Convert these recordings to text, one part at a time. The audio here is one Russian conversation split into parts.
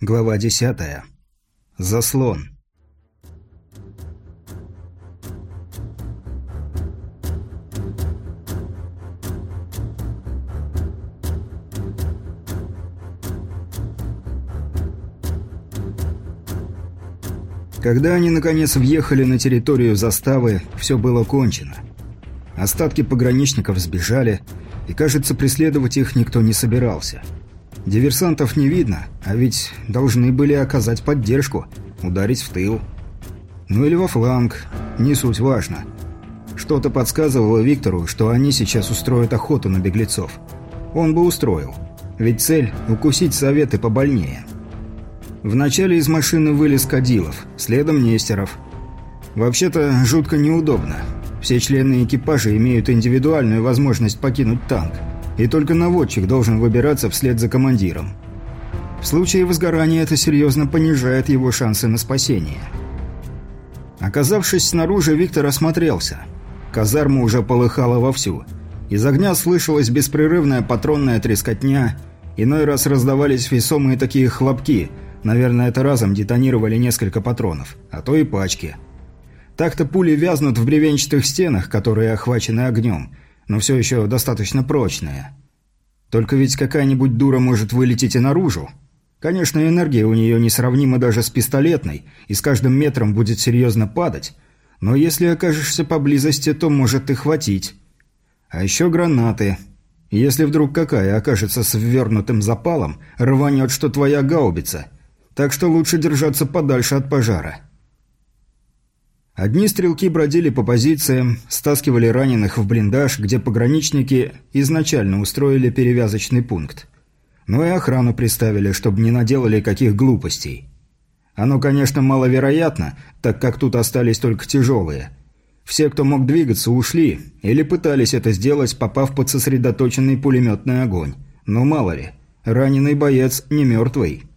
Глава 10. Заслон. Когда они наконец въехали на территорию заставы, все было кончено. Остатки пограничников сбежали, и, кажется, преследовать их никто не собирался. Диверсантов не видно, а ведь должны были оказать поддержку, ударить в тыл. Ну или во фланг, не суть важно. Что-то подсказывало Виктору, что они сейчас устроят охоту на беглецов. Он бы устроил, ведь цель – укусить советы побольнее. Вначале из машины вылез Кадилов, следом Нестеров. Вообще-то жутко неудобно. Все члены экипажа имеют индивидуальную возможность покинуть танк – и только наводчик должен выбираться вслед за командиром. В случае возгорания это серьезно понижает его шансы на спасение. Оказавшись снаружи, Виктор осмотрелся. Казарма уже полыхала вовсю. Из огня слышалась беспрерывная патронная трескотня, иной раз раздавались весомые такие хлопки, наверное, это разом детонировали несколько патронов, а то и пачки. Так-то пули вязнут в бревенчатых стенах, которые охвачены огнем – но все еще достаточно прочная. Только ведь какая-нибудь дура может вылететь и наружу. Конечно, энергия у нее несравнима даже с пистолетной, и с каждым метром будет серьезно падать, но если окажешься поблизости, то может и хватить. А еще гранаты. Если вдруг какая окажется с ввернутым запалом, рванет, что твоя гаубица. Так что лучше держаться подальше от пожара. Одни стрелки бродили по позициям, стаскивали раненых в блиндаж, где пограничники изначально устроили перевязочный пункт. Но и охрану приставили, чтобы не наделали каких глупостей. Оно, конечно, маловероятно, так как тут остались только тяжелые. Все, кто мог двигаться, ушли или пытались это сделать, попав под сосредоточенный пулеметный огонь. Но мало ли, раненый боец не мертвый.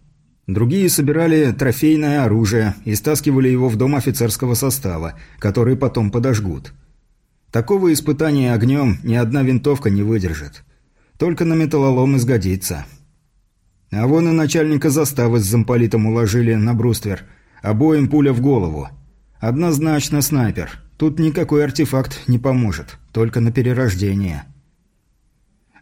Другие собирали трофейное оружие и стаскивали его в дом офицерского состава, который потом подожгут. Такого испытания огнем ни одна винтовка не выдержит. Только на металлолом изгодится. А вон и начальника заставы с замполитом уложили на бруствер. Обоим пуля в голову. Однозначно снайпер. Тут никакой артефакт не поможет. Только на перерождение.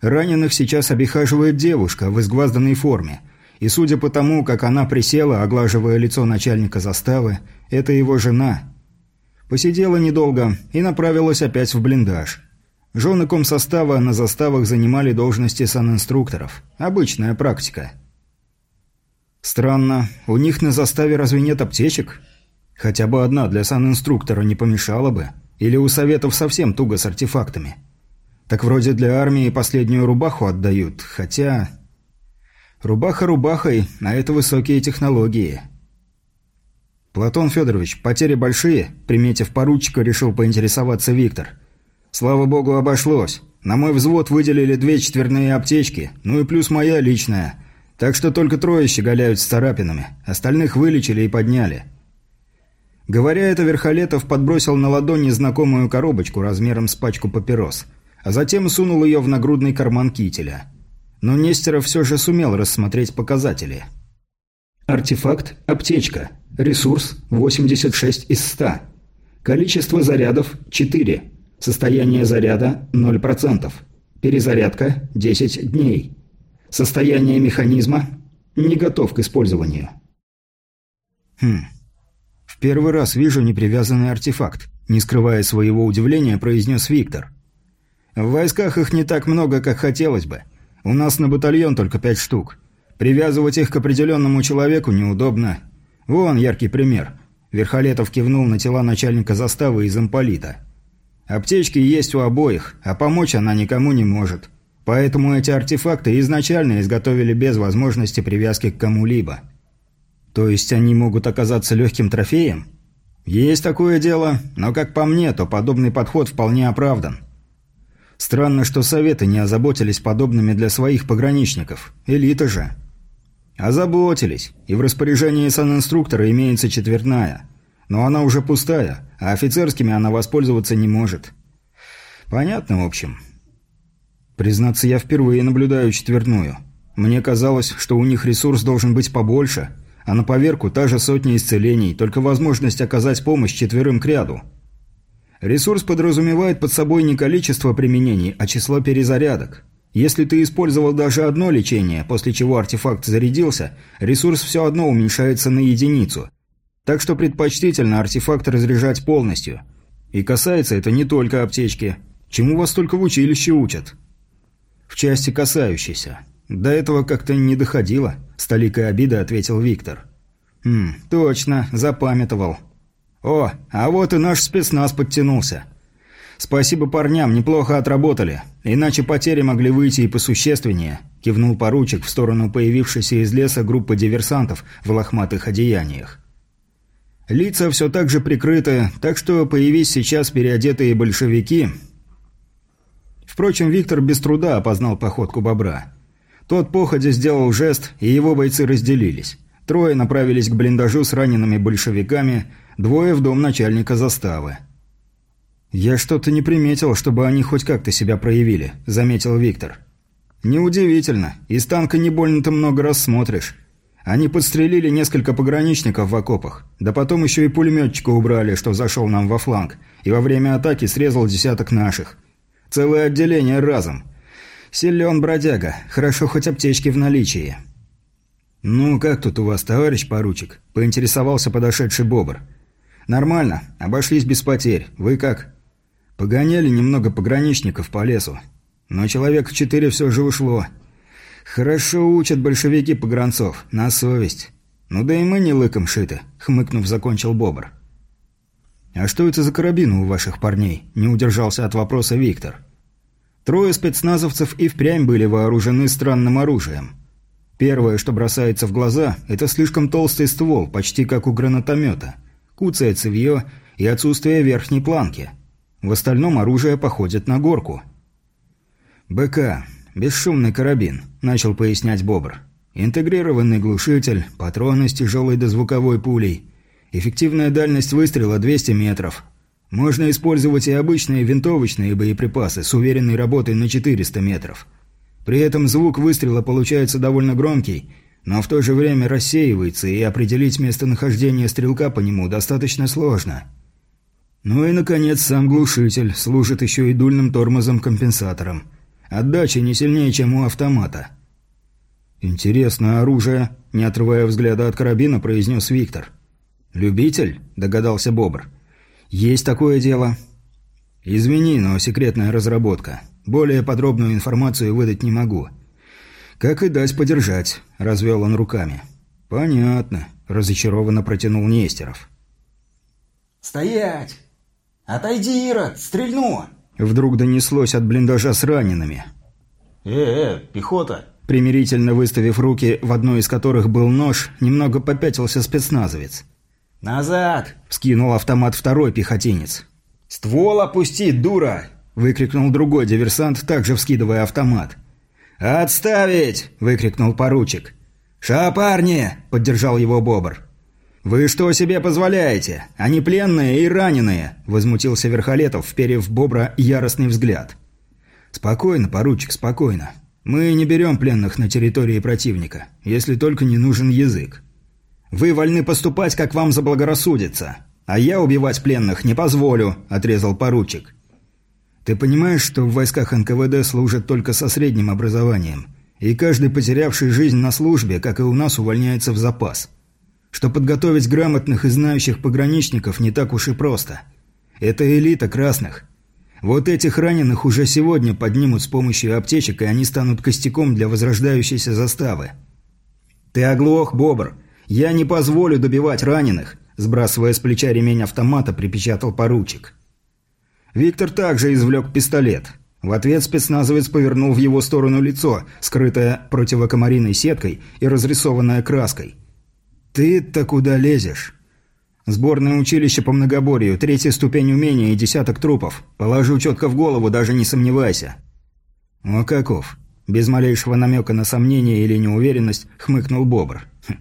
Раненых сейчас обихаживает девушка в изгвазданной форме – и судя по тому, как она присела, оглаживая лицо начальника заставы, это его жена. Посидела недолго и направилась опять в блиндаж. Жены комсостава на заставах занимали должности санинструкторов. Обычная практика. Странно, у них на заставе разве нет аптечек? Хотя бы одна для санинструктора не помешала бы. Или у советов совсем туго с артефактами. Так вроде для армии последнюю рубаху отдают, хотя... Рубаха рубахой, а это высокие технологии. Платон Федорович, потери большие, приметив поручика, решил поинтересоваться Виктор. Слава богу, обошлось. На мой взвод выделили две четверные аптечки, ну и плюс моя личная. Так что только трое щеголяют с царапинами, остальных вылечили и подняли. Говоря это, Верхолетов подбросил на ладони знакомую коробочку размером с пачку папирос, а затем сунул ее в нагрудный карман кителя но Нестеров все же сумел рассмотреть показатели. Артефакт – аптечка. Ресурс – 86 из 100. Количество зарядов – 4. Состояние заряда – 0%. Перезарядка – 10 дней. Состояние механизма – не готов к использованию. Хм. В первый раз вижу непривязанный артефакт, не скрывая своего удивления, произнес Виктор. В войсках их не так много, как хотелось бы – у нас на батальон только пять штук. Привязывать их к определенному человеку неудобно. Вон яркий пример. Верхолетов кивнул на тела начальника заставы и замполита. Аптечки есть у обоих, а помочь она никому не может. Поэтому эти артефакты изначально изготовили без возможности привязки к кому-либо. То есть они могут оказаться легким трофеем? Есть такое дело, но как по мне, то подобный подход вполне оправдан. Странно, что советы не озаботились подобными для своих пограничников. Элита же. Озаботились, и в распоряжении санинструктора имеется четвертная. Но она уже пустая, а офицерскими она воспользоваться не может. Понятно, в общем. Признаться, я впервые наблюдаю четвертную. Мне казалось, что у них ресурс должен быть побольше, а на поверку та же сотня исцелений, только возможность оказать помощь четверым к ряду. Ресурс подразумевает под собой не количество применений, а число перезарядок. Если ты использовал даже одно лечение, после чего артефакт зарядился, ресурс все одно уменьшается на единицу. Так что предпочтительно артефакт разряжать полностью. И касается это не только аптечки. Чему вас только в училище учат? В части касающейся. До этого как-то не доходило, с толикой обиды ответил Виктор. «Хм, точно, запамятовал. О, а вот и наш спецназ подтянулся. Спасибо парням, неплохо отработали. Иначе потери могли выйти и посущественнее», – кивнул поручик в сторону появившейся из леса группы диверсантов в лохматых одеяниях. Лица все так же прикрыты, так что появись сейчас переодетые большевики. Впрочем, Виктор без труда опознал походку бобра. Тот походя сделал жест, и его бойцы разделились. Трое направились к блиндажу с ранеными большевиками, двое в дом начальника заставы. «Я что-то не приметил, чтобы они хоть как-то себя проявили», – заметил Виктор. «Неудивительно. Из танка не больно-то много раз смотришь. Они подстрелили несколько пограничников в окопах, да потом еще и пулеметчика убрали, что зашел нам во фланг, и во время атаки срезал десяток наших. Целое отделение разом. Силен бродяга, хорошо хоть аптечки в наличии». «Ну, как тут у вас, товарищ поручик?» – поинтересовался подошедший бобр. «Нормально, обошлись без потерь. Вы как?» «Погоняли немного пограничников по лесу. Но человек в четыре все же ушло. Хорошо учат большевики погранцов, на совесть. Ну да и мы не лыком шиты», – хмыкнув, закончил бобр. «А что это за карабины у ваших парней?» – не удержался от вопроса Виктор. Трое спецназовцев и впрямь были вооружены странным оружием. Первое, что бросается в глаза, это слишком толстый ствол, почти как у гранатомета, куцое цевье и отсутствие верхней планки. В остальном оружие походит на горку. «БК. Бесшумный карабин», – начал пояснять Бобр. «Интегрированный глушитель, патроны с тяжелой дозвуковой пулей. Эффективная дальность выстрела 200 метров. Можно использовать и обычные винтовочные боеприпасы с уверенной работой на 400 метров. При этом звук выстрела получается довольно громкий, но в то же время рассеивается, и определить местонахождение стрелка по нему достаточно сложно. Ну и, наконец, сам глушитель служит еще и дульным тормозом-компенсатором. Отдача не сильнее, чем у автомата. «Интересное оружие», – не отрывая взгляда от карабина, произнес Виктор. «Любитель?» – догадался Бобр. «Есть такое дело». «Извини, но секретная разработка. Более подробную информацию выдать не могу». «Как и дать подержать», – развел он руками. «Понятно», – разочарованно протянул Нестеров. «Стоять! Отойди, Ирод, стрельну!» Вдруг донеслось от блиндажа с ранеными. «Э-э, пехота!» Примирительно выставив руки, в одной из которых был нож, немного попятился спецназовец. «Назад!» – вскинул автомат второй пехотинец. «Ствол опусти, дура!» – выкрикнул другой диверсант, также вскидывая автомат. «Отставить!» – выкрикнул поручик. «Ша, парни!» – поддержал его Бобр. «Вы что себе позволяете? Они пленные и раненые!» – возмутился Верхолетов, вперев в Бобра яростный взгляд. «Спокойно, поручик, спокойно. Мы не берем пленных на территории противника, если только не нужен язык. Вы вольны поступать, как вам заблагорассудится. А я убивать пленных не позволю», – отрезал поручик. «Ты понимаешь, что в войсках НКВД служат только со средним образованием, и каждый потерявший жизнь на службе, как и у нас, увольняется в запас. Что подготовить грамотных и знающих пограничников не так уж и просто. Это элита красных. Вот этих раненых уже сегодня поднимут с помощью аптечек, и они станут костяком для возрождающейся заставы». «Ты оглох, Бобр!» «Я не позволю добивать раненых», – сбрасывая с плеча ремень автомата, припечатал поручик. Виктор также извлек пистолет. В ответ спецназовец повернул в его сторону лицо, скрытое противокомариной сеткой и разрисованное краской. «Ты-то куда лезешь?» «Сборное училище по многоборью, третья ступень умения и десяток трупов. Положу четко в голову, даже не сомневайся». «О каков?» Без малейшего намека на сомнение или неуверенность хмыкнул Бобр. «Хм.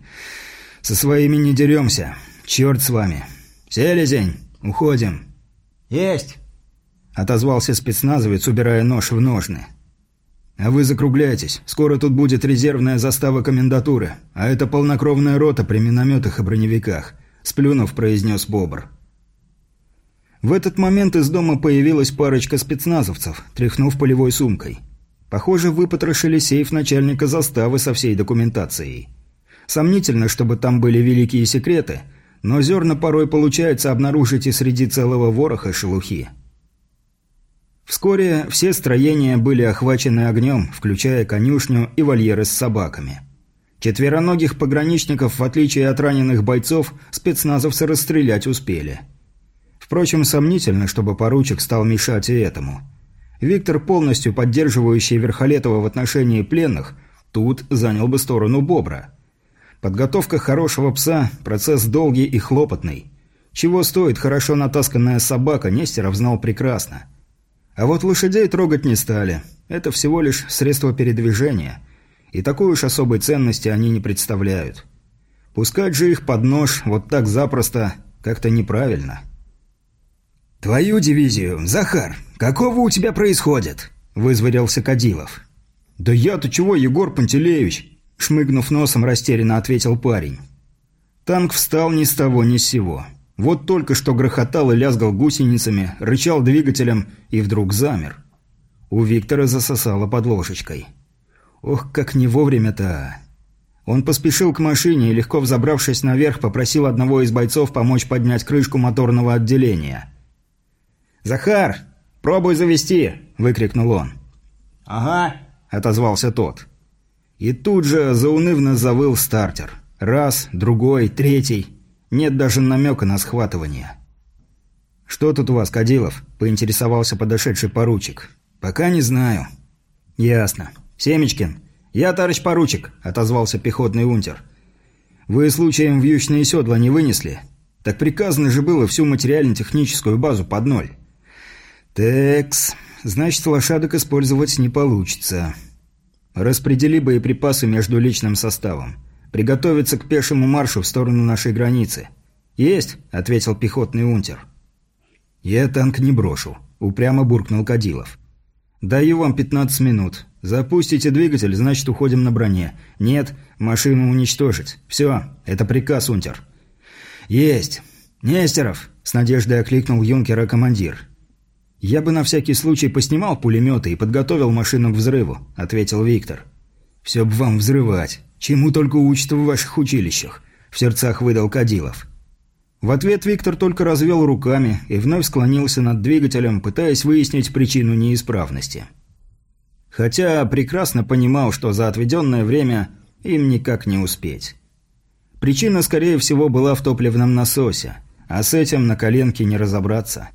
Со своими не деремся. Черт с вами. Селезень, уходим. Есть. Отозвался спецназовец, убирая нож в ножны. «А вы закругляйтесь. Скоро тут будет резервная застава комендатуры, а это полнокровная рота при минометах и броневиках», – сплюнув, произнес Бобр. В этот момент из дома появилась парочка спецназовцев, тряхнув полевой сумкой. Похоже, выпотрошили сейф начальника заставы со всей документацией. Сомнительно, чтобы там были великие секреты, но зерна порой получается обнаружить и среди целого вороха шелухи. Вскоре все строения были охвачены огнем, включая конюшню и вольеры с собаками. Четвероногих пограничников, в отличие от раненых бойцов, спецназовцы расстрелять успели. Впрочем, сомнительно, чтобы поручик стал мешать и этому. Виктор, полностью поддерживающий Верхолетова в отношении пленных, тут занял бы сторону Бобра. Подготовка хорошего пса – процесс долгий и хлопотный. Чего стоит хорошо натасканная собака, Нестеров знал прекрасно – а вот лошадей трогать не стали. Это всего лишь средство передвижения. И такой уж особой ценности они не представляют. Пускать же их под нож вот так запросто как-то неправильно. «Твою дивизию, Захар, какого у тебя происходит?» – вызверился Кадилов. «Да я-то чего, Егор Пантелеевич?» – шмыгнув носом, растерянно ответил парень. Танк встал ни с того ни с сего. Вот только что грохотал и лязгал гусеницами, рычал двигателем и вдруг замер. У Виктора засосало под ложечкой. Ох, как не вовремя-то. Он поспешил к машине и, легко взобравшись наверх, попросил одного из бойцов помочь поднять крышку моторного отделения. «Захар, пробуй завести!» – выкрикнул он. «Ага», – отозвался тот. И тут же заунывно завыл стартер. Раз, другой, третий – нет даже намека на схватывание. «Что тут у вас, Кадилов?» – поинтересовался подошедший поручик. «Пока не знаю». «Ясно. Семечкин». «Я, товарищ поручик», – отозвался пехотный унтер. «Вы случаем вьючные седла не вынесли? Так приказано же было всю материально-техническую базу под ноль». «Текс. Значит, лошадок использовать не получится. Распредели боеприпасы между личным составом. Приготовиться к пешему маршу в сторону нашей границы. Есть, ответил пехотный унтер. Я танк не брошу, упрямо буркнул Кадилов. Даю вам 15 минут. Запустите двигатель, значит, уходим на броне. Нет, машину уничтожить. Все, это приказ, унтер. Есть. Нестеров, с надеждой окликнул юнкера командир. Я бы на всякий случай поснимал пулеметы и подготовил машину к взрыву, ответил Виктор. Все бы вам взрывать. «Чему только учат в ваших училищах?» – в сердцах выдал Кадилов. В ответ Виктор только развел руками и вновь склонился над двигателем, пытаясь выяснить причину неисправности. Хотя прекрасно понимал, что за отведенное время им никак не успеть. Причина, скорее всего, была в топливном насосе, а с этим на коленке не разобраться.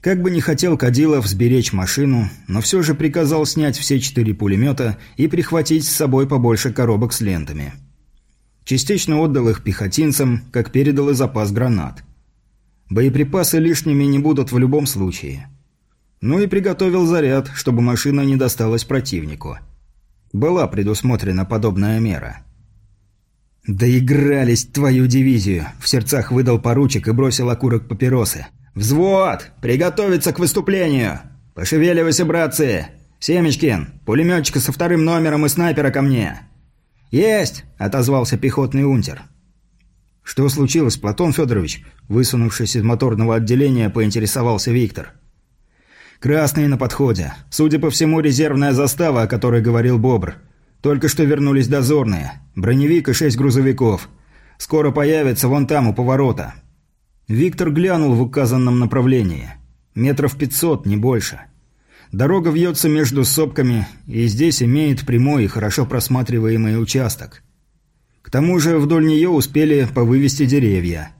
Как бы не хотел Кадилов сберечь машину, но все же приказал снять все четыре пулемета и прихватить с собой побольше коробок с лентами. Частично отдал их пехотинцам, как передал и запас гранат. Боеприпасы лишними не будут в любом случае. Ну и приготовил заряд, чтобы машина не досталась противнику. Была предусмотрена подобная мера. «Доигрались твою дивизию!» – в сердцах выдал поручик и бросил окурок папиросы – «Взвод! Приготовиться к выступлению! Пошевеливайся, братцы! Семечкин, пулеметчика со вторым номером и снайпера ко мне!» «Есть!» – отозвался пехотный унтер. «Что случилось, Платон Федорович?» Высунувшись из моторного отделения, поинтересовался Виктор. «Красные на подходе. Судя по всему, резервная застава, о которой говорил Бобр. Только что вернулись дозорные. Броневик и шесть грузовиков. Скоро появятся вон там, у поворота. Виктор глянул в указанном направлении. Метров пятьсот, не больше. Дорога вьется между сопками, и здесь имеет прямой и хорошо просматриваемый участок. К тому же вдоль нее успели повывести деревья.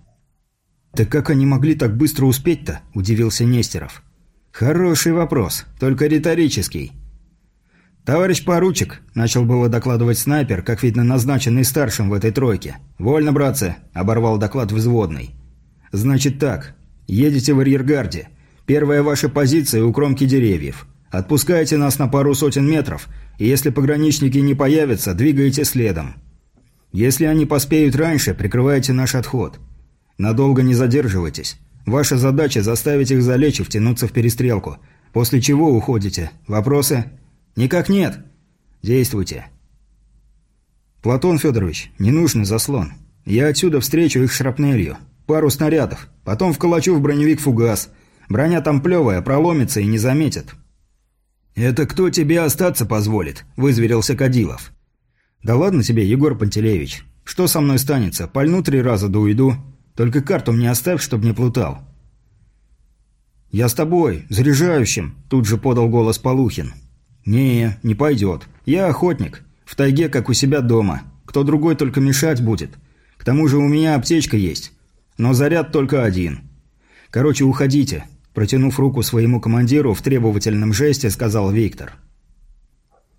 «Так как они могли так быстро успеть-то?» – удивился Нестеров. «Хороший вопрос, только риторический». «Товарищ поручик», – начал было докладывать снайпер, как видно назначенный старшим в этой тройке. «Вольно, братцы», – оборвал доклад взводный. «Значит так. Едете в арьергарде. Первая ваша позиция у кромки деревьев. Отпускайте нас на пару сотен метров, и если пограничники не появятся, двигаете следом. Если они поспеют раньше, прикрывайте наш отход. Надолго не задерживайтесь. Ваша задача заставить их залечь и втянуться в перестрелку. После чего уходите. Вопросы? Никак нет. Действуйте. Платон Федорович, не нужный заслон. Я отсюда встречу их шрапнелью. Пару снарядов. Потом вколочу в броневик фугас. Броня там плевая, проломится и не заметит. «Это кто тебе остаться позволит?» – вызверился Кадилов. «Да ладно тебе, Егор Пантелеевич. Что со мной станется? Пальну три раза да уйду. Только карту мне оставь, чтоб не плутал». «Я с тобой, заряжающим», – тут же подал голос Полухин. «Не, не пойдет. Я охотник. В тайге, как у себя дома. Кто другой только мешать будет. К тому же у меня аптечка есть. Но заряд только один. Короче, уходите». Протянув руку своему командиру в требовательном жесте, сказал Виктор.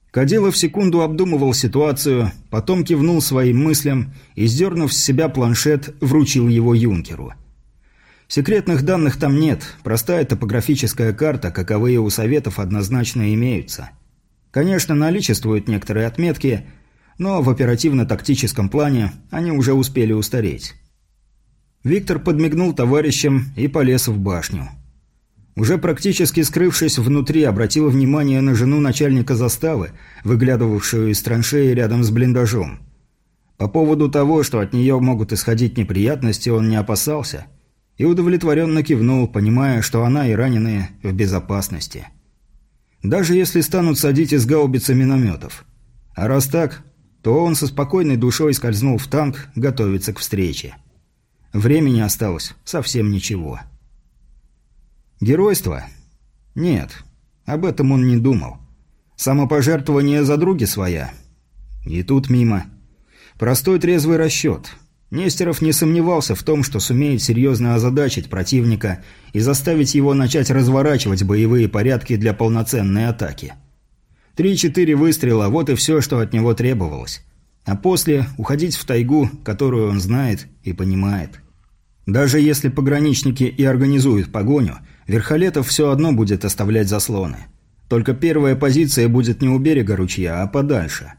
Кадилов секунду обдумывал ситуацию, потом кивнул своим мыслям и, сдернув с себя планшет, вручил его юнкеру. Секретных данных там нет, простая топографическая карта, каковые у Советов однозначно имеются. Конечно, наличествуют некоторые отметки, но в оперативно-тактическом плане они уже успели устареть. Виктор подмигнул товарищам и полез в башню. Уже практически скрывшись внутри, обратил внимание на жену начальника заставы, выглядывавшую из траншеи рядом с блиндажом. По поводу того, что от нее могут исходить неприятности, он не опасался – и удовлетворенно кивнул, понимая, что она и раненые в безопасности. Даже если станут садить из гаубицы минометов. А раз так, то он со спокойной душой скользнул в танк, готовиться к встрече. Времени осталось совсем ничего. Геройство? Нет, об этом он не думал. Самопожертвование за други своя? И тут мимо. Простой трезвый расчет. Нестеров не сомневался в том, что сумеет серьезно озадачить противника и заставить его начать разворачивать боевые порядки для полноценной атаки. Три-четыре выстрела – вот и все, что от него требовалось. А после – уходить в тайгу, которую он знает и понимает. Даже если пограничники и организуют погоню, Верхолетов все одно будет оставлять заслоны. Только первая позиция будет не у берега ручья, а подальше.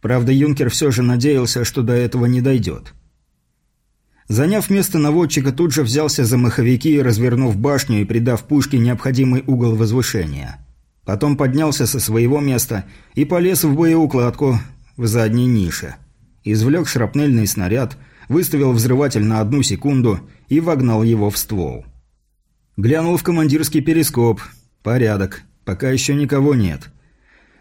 Правда, юнкер все же надеялся, что до этого не дойдет. Заняв место наводчика, тут же взялся за маховики, развернув башню и придав пушке необходимый угол возвышения. Потом поднялся со своего места и полез в боеукладку в задней нише. Извлек шрапнельный снаряд, выставил взрыватель на одну секунду и вогнал его в ствол. Глянул в командирский перископ. Порядок. Пока еще никого нет.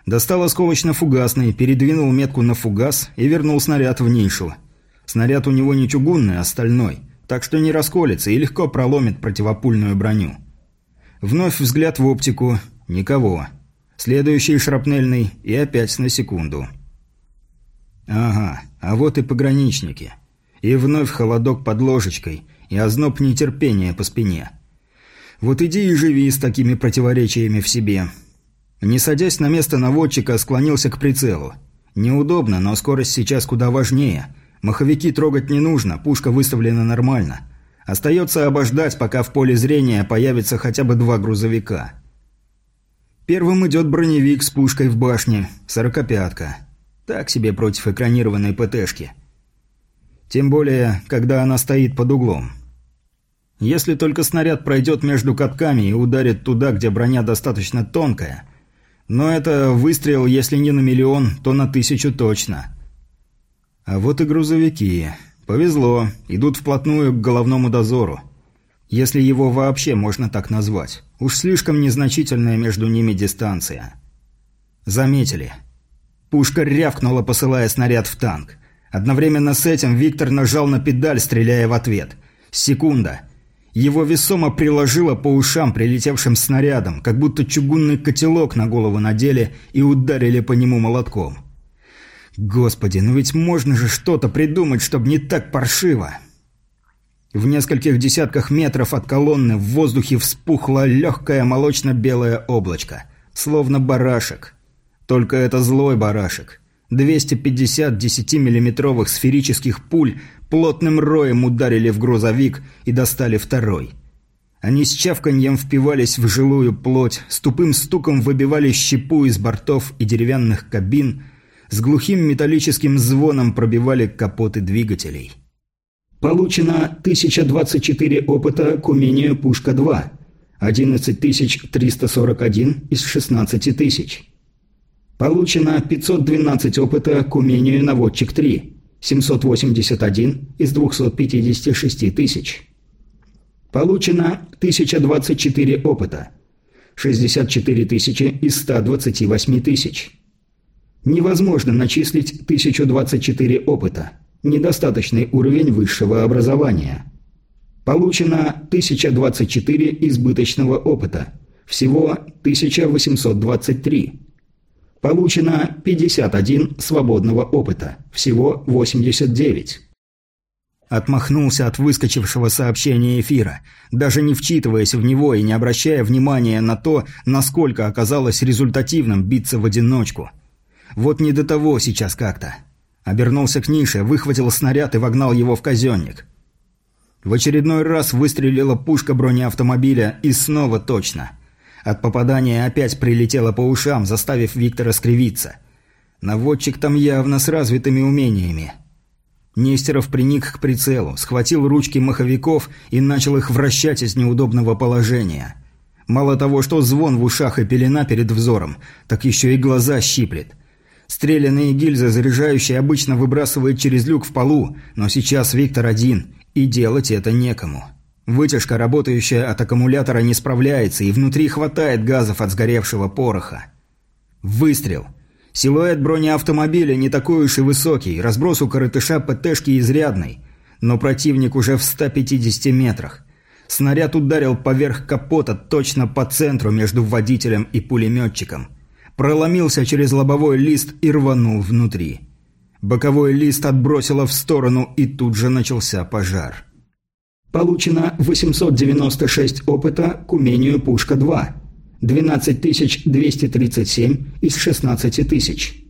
Достал осколочно-фугасный, передвинул метку на фугас и вернул снаряд в нишу. Снаряд у него не чугунный, а стальной, так что не расколется и легко проломит противопульную броню. Вновь взгляд в оптику. Никого. Следующий шрапнельный и опять на секунду. Ага, а вот и пограничники. И вновь холодок под ложечкой и озноб нетерпения по спине. Вот иди и живи с такими противоречиями в себе. Не садясь на место наводчика, склонился к прицелу. Неудобно, но скорость сейчас куда важнее – Маховики трогать не нужно, пушка выставлена нормально. Остается обождать, пока в поле зрения появится хотя бы два грузовика. Первым идет броневик с пушкой в башне, сорокопятка. Так себе против экранированной ПТшки. Тем более, когда она стоит под углом. Если только снаряд пройдет между катками и ударит туда, где броня достаточно тонкая. Но это выстрел, если не на миллион, то на тысячу точно. А вот и грузовики. Повезло, идут вплотную к головному дозору. Если его вообще можно так назвать. Уж слишком незначительная между ними дистанция. Заметили. Пушка рявкнула, посылая снаряд в танк. Одновременно с этим Виктор нажал на педаль, стреляя в ответ. Секунда. Его весомо приложило по ушам прилетевшим снарядом, как будто чугунный котелок на голову надели и ударили по нему молотком. Господи, ну ведь можно же что-то придумать, чтобы не так паршиво. В нескольких десятках метров от колонны в воздухе вспухло легкое молочно-белое облачко, словно барашек. Только это злой барашек. 250 10-миллиметровых сферических пуль плотным роем ударили в грузовик и достали второй. Они с чавканьем впивались в жилую плоть, с тупым стуком выбивали щепу из бортов и деревянных кабин – с глухим металлическим звоном пробивали капоты двигателей. Получено 1024 опыта к умению «Пушка-2». 11341 из 16 тысяч. Получено 512 опыта к умению «Наводчик 3». 781 из 256 тысяч. Получено 1024 опыта. 64 тысячи из 128 тысяч. Невозможно начислить 1024 опыта. Недостаточный уровень высшего образования. Получено 1024 избыточного опыта. Всего 1823. Получено 51 свободного опыта. Всего 89. Отмахнулся от выскочившего сообщения эфира, даже не вчитываясь в него и не обращая внимания на то, насколько оказалось результативным биться в одиночку. Вот не до того сейчас как-то. Обернулся к нише, выхватил снаряд и вогнал его в казенник. В очередной раз выстрелила пушка бронеавтомобиля и снова точно. От попадания опять прилетело по ушам, заставив Виктора скривиться. Наводчик там явно с развитыми умениями. Нестеров приник к прицелу, схватил ручки маховиков и начал их вращать из неудобного положения. Мало того, что звон в ушах и пелена перед взором, так еще и глаза щиплет. Стрелянные гильзы заряжающие обычно выбрасывает через люк в полу, но сейчас Виктор один, и делать это некому. Вытяжка, работающая от аккумулятора, не справляется, и внутри хватает газов от сгоревшего пороха. Выстрел. Силуэт бронеавтомобиля не такой уж и высокий, разброс у коротыша ПТшки изрядный, но противник уже в 150 метрах. Снаряд ударил поверх капота точно по центру между водителем и пулеметчиком. Проломился через лобовой лист и рванул внутри. Боковой лист отбросило в сторону, и тут же начался пожар. Получено 896 опыта к умению «Пушка-2». 12237 из 16 тысяч.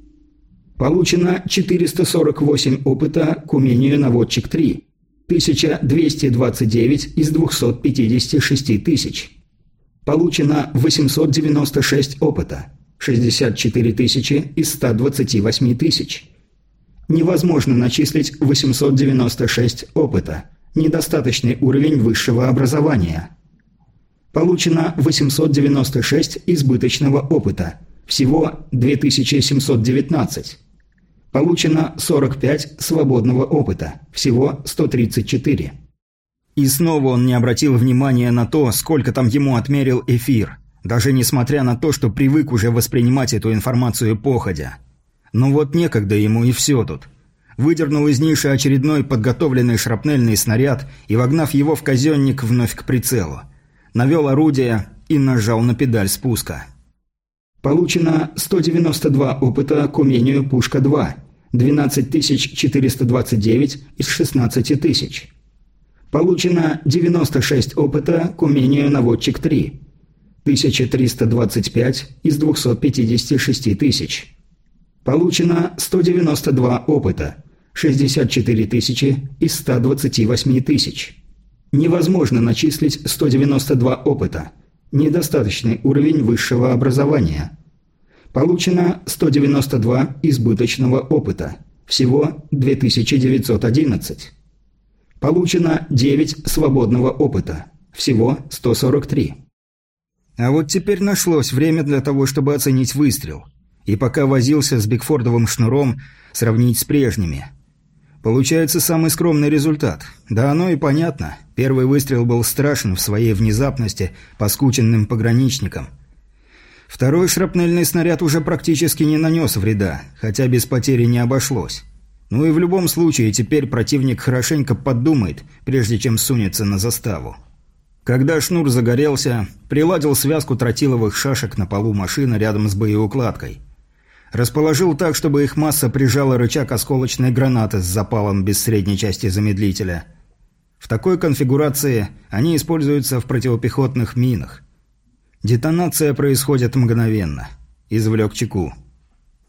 Получено 448 опыта к умению «Наводчик-3». 1229 из 256 тысяч. Получено 896 опыта. 64 тысячи из 128 тысяч. Невозможно начислить 896 опыта. Недостаточный уровень высшего образования. Получено 896 избыточного опыта. Всего 2719. Получено 45 свободного опыта. Всего 134. И снова он не обратил внимания на то, сколько там ему отмерил эфир, даже несмотря на то, что привык уже воспринимать эту информацию походя. Но вот некогда ему и все тут выдернул из ниши очередной подготовленный шрапнельный снаряд и, вогнав его в казенник, вновь к прицелу. Навел орудие и нажал на педаль спуска. Получено 192 опыта к умению «Пушка-2», 12429 из 16 тысяч. Получено 96 опыта к умению «Наводчик-3», 1325 из 256 тысяч. Получено 192 опыта, 64 тысячи из 128 тысяч. Невозможно начислить 192 опыта. Недостаточный уровень высшего образования. Получено 192 избыточного опыта. Всего 2911. Получено 9 свободного опыта. Всего 143. А вот теперь нашлось время для того, чтобы оценить выстрел. И пока возился с Бигфордовым шнуром, сравнить с прежними – Получается самый скромный результат. Да оно и понятно. Первый выстрел был страшен в своей внезапности по скученным пограничникам. Второй шрапнельный снаряд уже практически не нанес вреда, хотя без потери не обошлось. Ну и в любом случае теперь противник хорошенько подумает, прежде чем сунется на заставу. Когда шнур загорелся, приладил связку тротиловых шашек на полу машины рядом с боеукладкой – Расположил так, чтобы их масса прижала рычаг осколочной гранаты с запалом без средней части замедлителя. В такой конфигурации они используются в противопехотных минах. Детонация происходит мгновенно. Извлек чеку.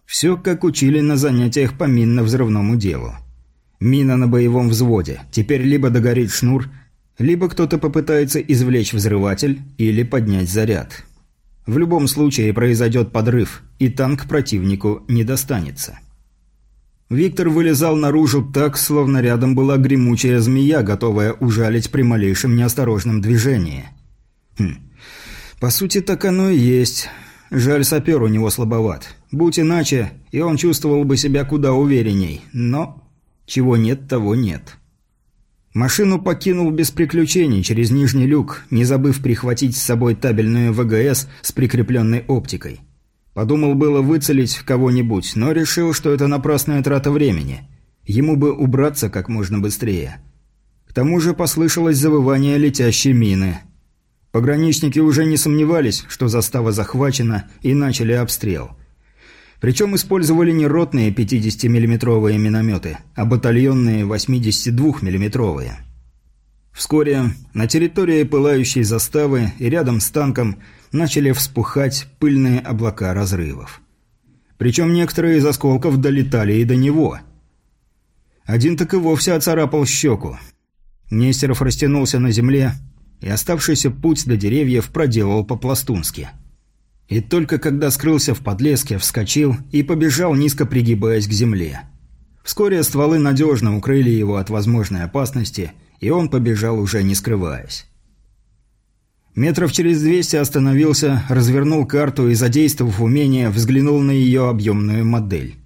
Все, как учили на занятиях по минно-взрывному делу. Мина на боевом взводе. Теперь либо догорит шнур, либо кто-то попытается извлечь взрыватель или поднять заряд. В любом случае произойдет подрыв, и танк противнику не достанется. Виктор вылезал наружу так, словно рядом была гремучая змея, готовая ужалить при малейшем неосторожном движении. Хм. По сути, так оно и есть. Жаль, сапер у него слабоват. Будь иначе, и он чувствовал бы себя куда уверенней. Но чего нет, того нет. Машину покинул без приключений через нижний люк, не забыв прихватить с собой табельную ВГС с прикрепленной оптикой. Подумал было выцелить кого-нибудь, но решил, что это напрасная трата времени. Ему бы убраться как можно быстрее. К тому же послышалось завывание летящей мины. Пограничники уже не сомневались, что застава захвачена, и начали обстрел. Причем использовали не ротные 50-миллиметровые минометы, а батальонные 82-миллиметровые. Вскоре на территории пылающей заставы и рядом с танком начали вспухать пыльные облака разрывов. Причем некоторые из осколков долетали и до него. Один так и вовсе оцарапал щеку. Нестеров растянулся на земле, и оставшийся путь до деревьев проделал по-пластунски. И только когда скрылся в подлеске, вскочил и побежал, низко пригибаясь к земле. Вскоре стволы надежно укрыли его от возможной опасности, и он побежал уже не скрываясь. Метров через двести остановился, развернул карту и, задействовав умение, взглянул на ее объемную модель.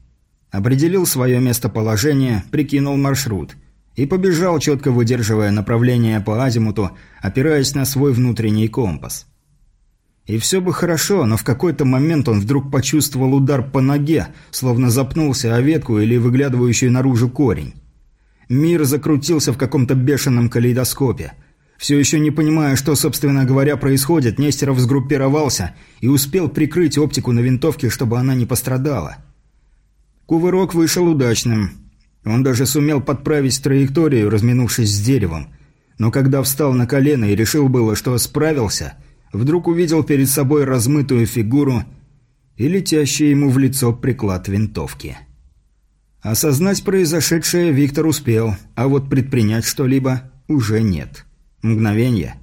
Определил свое местоположение, прикинул маршрут – и побежал, четко выдерживая направление по азимуту, опираясь на свой внутренний компас. И все бы хорошо, но в какой-то момент он вдруг почувствовал удар по ноге, словно запнулся о ветку или выглядывающий наружу корень. Мир закрутился в каком-то бешеном калейдоскопе. Все еще не понимая, что, собственно говоря, происходит, Нестеров сгруппировался и успел прикрыть оптику на винтовке, чтобы она не пострадала. Кувырок вышел удачным. Он даже сумел подправить траекторию, разминувшись с деревом. Но когда встал на колено и решил было, что справился, вдруг увидел перед собой размытую фигуру и летящий ему в лицо приклад винтовки. Осознать произошедшее Виктор успел, а вот предпринять что-либо уже нет. Мгновение,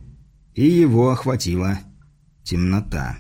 и его охватила темнота.